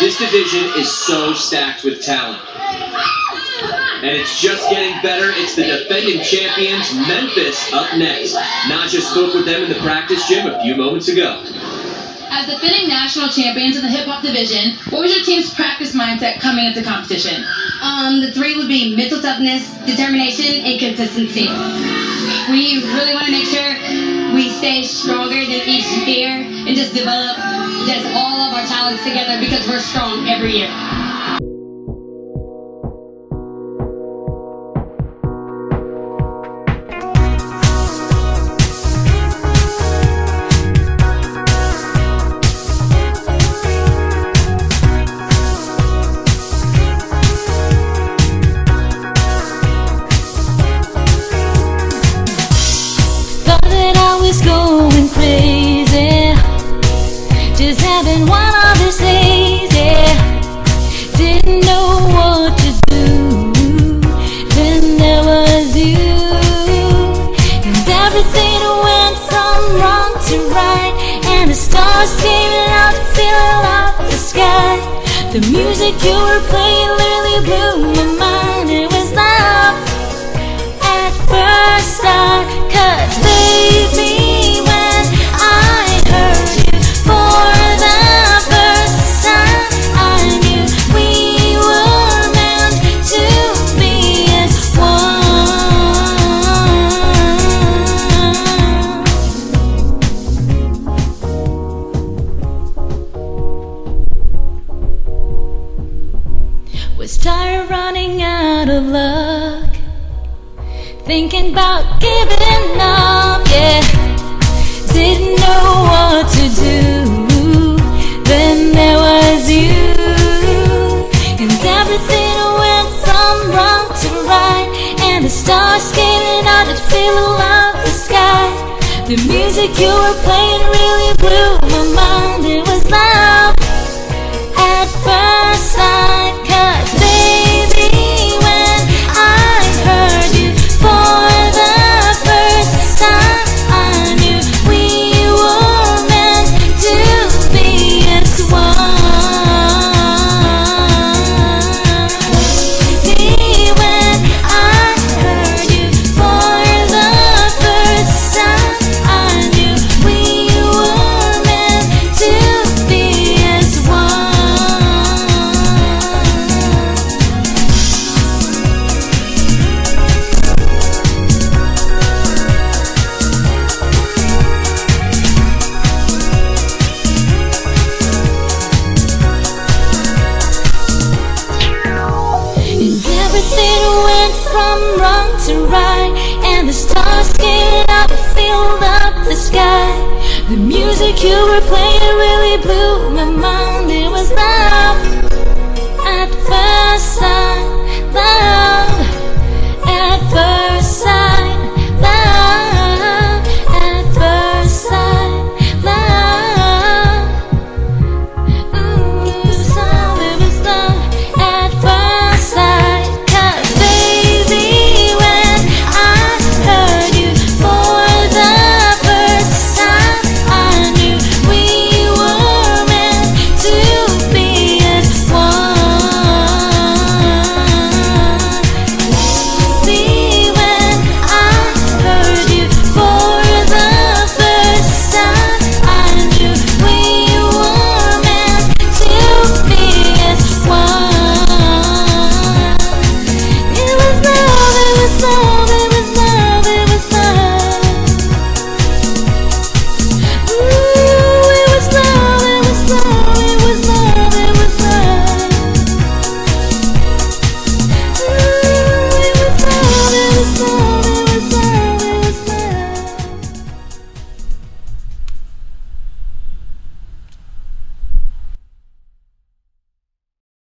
This division is so stacked with talent. And it's just getting better. It's the defending champions, Memphis, up next. Naja spoke with them in the practice gym a few moments ago. As defending national champions in the hip hop division, what was your team's practice mindset coming into competition? Um, the three would be mental toughness, determination, and consistency. We really want to make sure we stay stronger than each year and just develop just all of our talents together because we're strong every year. Thought that Just one of days, yeah. Didn't know what to do. Then there was you. And everything went from wrong to right. And the stars came out, filling up the sky. The music you were playing literally blew my mind. It was love at first sight Cause baby out of luck Thinking about giving up, yeah. Didn't know what to do. Then there was you. And everything went from wrong to right. And the stars came out to fill up the sky. The music you were playing really blew my mind. It was love were playing really blew my mind